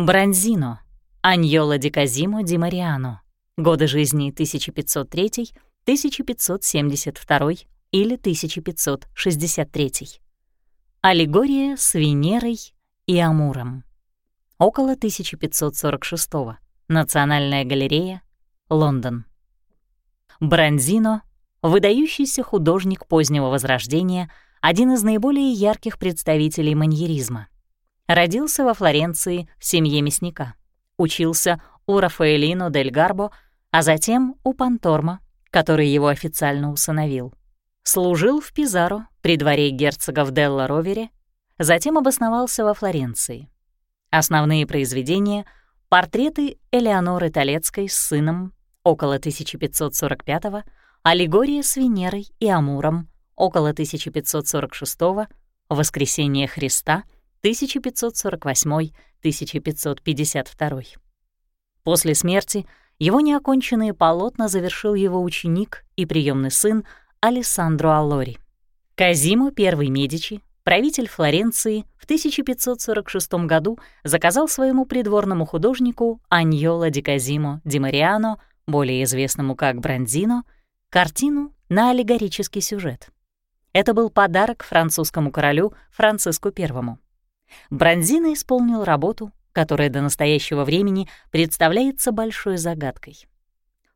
Бронзино, Аньола ди Казимо ди Мариано. Годы жизни 1503, 1572 или 1563. Аллегория с Венерой и Амуром. Около 1546. Национальная галерея, Лондон. Бронзино — выдающийся художник позднего Возрождения, один из наиболее ярких представителей маньеризма. Родился во Флоренции в семье мясника. Учился у Рафаэлино дель Гарбо, а затем у Панторма, который его официально усыновил. Служил в Пизаро при дворе герцогов Делла Ровере, затем обосновался во Флоренции. Основные произведения — портреты Элеоноры Толецкой с сыном около 1545 «Аллегория с Венерой и Амуром» около 1546 «Воскресение Христа» 1548-1552. После смерти его неоконченные полотна завершил его ученик и приемный сын Алессандро Аллори. Казимо I Медичи, правитель Флоренции, в 1546 году заказал своему придворному художнику Аньоло ди Казимо ди Мариано более известному как Бронзино, картину на аллегорический сюжет. Это был подарок французскому королю Франциску I. Бронзино исполнил работу, которая до настоящего времени представляется большой загадкой.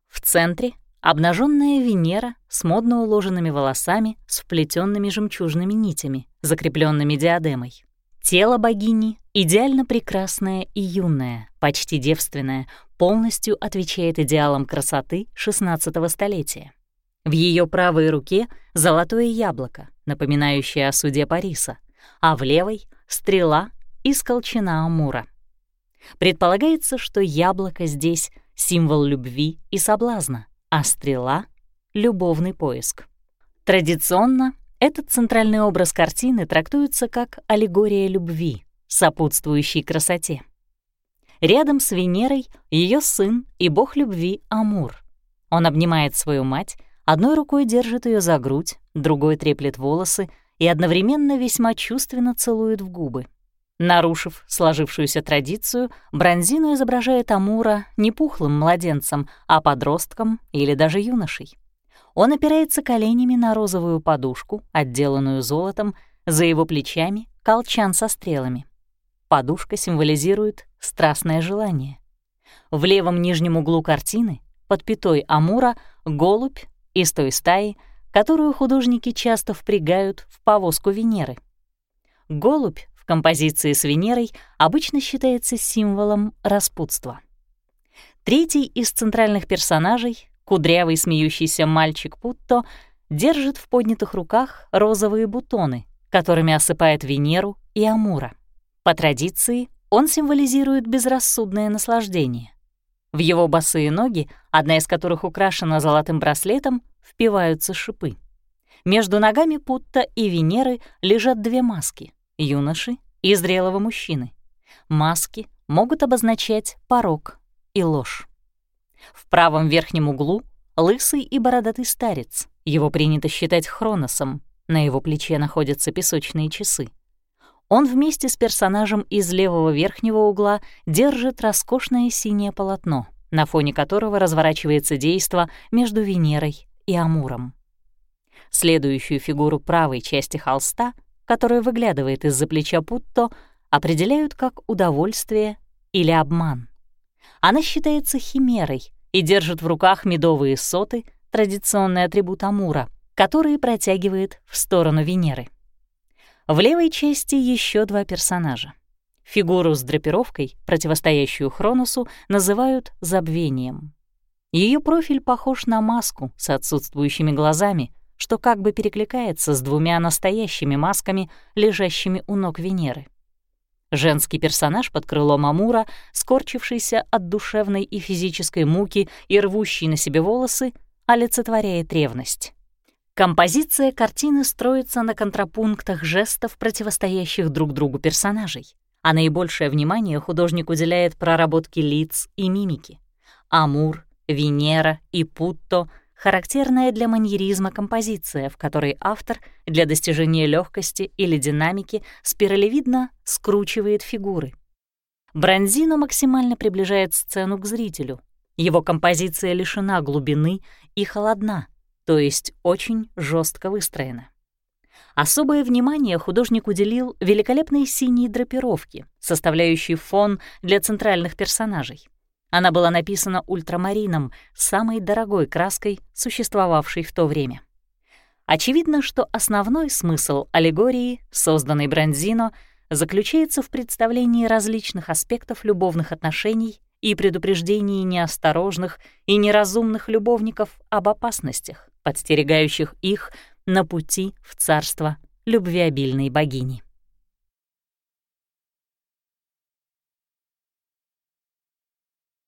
В центре — обнаженная Венера с модно уложенными волосами с вплетенными жемчужными нитями, закрепленными диадемой. Тело богини идеально прекрасное и юное, почти девственное, полностью отвечает идеалам красоты XVI столетия. В ее правой руке золотое яблоко, напоминающее о суде Париса, а в левой — стрела из колчана Амура. Предполагается, что яблоко здесь — символ любви и соблазна, а стрела — любовный поиск. Традиционно этот центральный образ картины трактуется как аллегория любви, сопутствующей красоте. Рядом с Венерой ее сын и бог любви Амур. Он обнимает свою мать, одной рукой держит ее за грудь, другой треплет волосы и одновременно весьма чувственно целует в губы. Нарушив сложившуюся традицию, Бронзино изображает Амура не пухлым младенцем, а подростком или даже юношей. Он опирается коленями на розовую подушку, отделанную золотом, за его плечами — колчан со стрелами. Подушка символизирует страстное желание. В левом нижнем углу картины, под пятой Амура, голубь из той стаи, которую художники часто впрягают в повозку Венеры. Голубь в композиции с Венерой обычно считается символом распутства. Третий из центральных персонажей Кудрявый смеющийся мальчик Путто держит в поднятых руках розовые бутоны, которыми осыпает Венеру и Амура. По традиции он символизирует безрассудное наслаждение. В его босые ноги, одна из которых украшена золотым браслетом, впиваются шипы. Между ногами Путта и Венеры лежат две маски — юноши и зрелого мужчины. Маски могут обозначать порог и ложь. В правом верхнем углу — лысый и бородатый старец. Его принято считать Хроносом. На его плече находятся песочные часы. Он вместе с персонажем из левого верхнего угла держит роскошное синее полотно, на фоне которого разворачивается действо между Венерой и Амуром. Следующую фигуру правой части холста, которая выглядывает из-за плеча Путто, определяют как удовольствие или обман. Она считается химерой и держит в руках медовые соты, традиционный атрибут Амура, которые протягивает в сторону Венеры. В левой части еще два персонажа. Фигуру с драпировкой, противостоящую Хроносу, называют забвением. Ее профиль похож на маску с отсутствующими глазами, что как бы перекликается с двумя настоящими масками, лежащими у ног Венеры. Женский персонаж под крылом Амура, скорчившийся от душевной и физической муки и рвущий на себе волосы, олицетворяет ревность. Композиция картины строится на контрапунктах жестов, противостоящих друг другу персонажей, а наибольшее внимание художник уделяет проработке лиц и мимики. Амур, Венера и Путто — характерная для маньеризма композиция, в которой автор для достижения легкости или динамики спиралевидно скручивает фигуры. Бронзино максимально приближает сцену к зрителю. Его композиция лишена глубины и холодна, то есть очень жестко выстроена. Особое внимание художник уделил великолепной синей драпировке, составляющей фон для центральных персонажей. Она была написана ультрамарином, самой дорогой краской, существовавшей в то время. Очевидно, что основной смысл аллегории, созданной Бронзино, заключается в представлении различных аспектов любовных отношений и предупреждении неосторожных и неразумных любовников об опасностях, подстерегающих их на пути в царство любвеобильной богини.